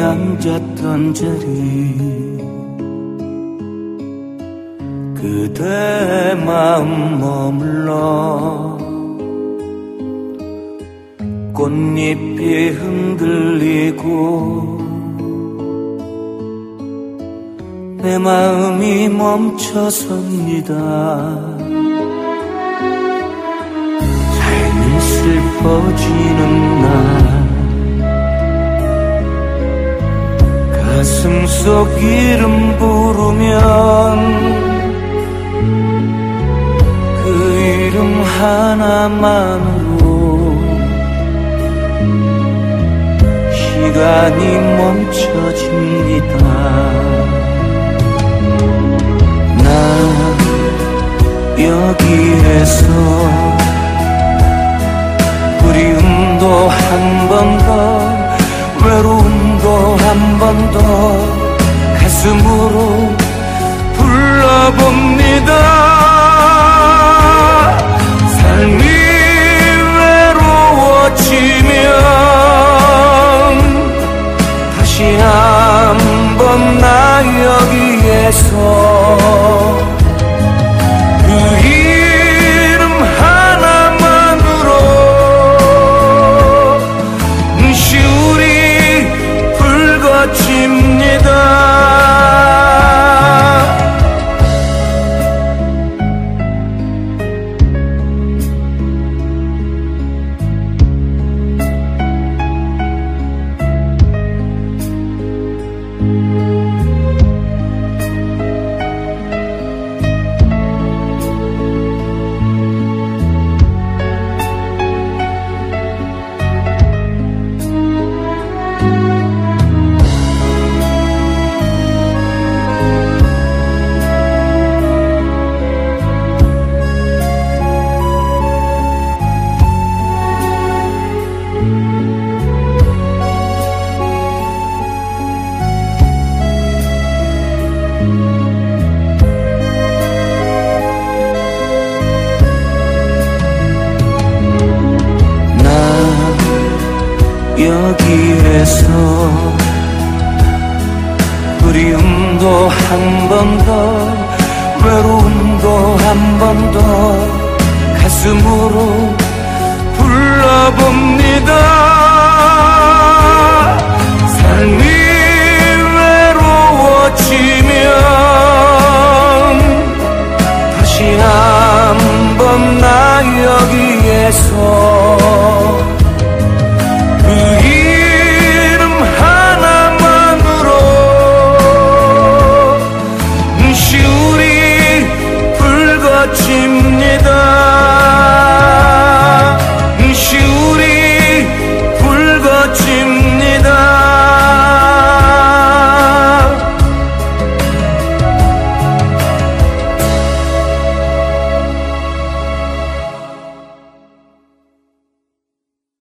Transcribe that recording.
앉았던 자리. 그대 마음 머물러 꽃잎이 흔들리고 내 마음이 멈춰섭니다. 삶이 슬퍼지는 날 가슴 속 이름 부르면 그 이름 하나만으로 시간이 멈춰집니다. 나 여기에서 그리움도 한 번 더 외로움도 한 번 더 가슴으로 불러봅니다. 삶이 외로워지면 다시 한 번 나 여기에서 watching 여기에서 그리움도 한 번 더 외로움도 한 번 더 가슴으로 불러봅니다. 삶이 외로워지면 다시 한 번 나 여기에서 寂寞。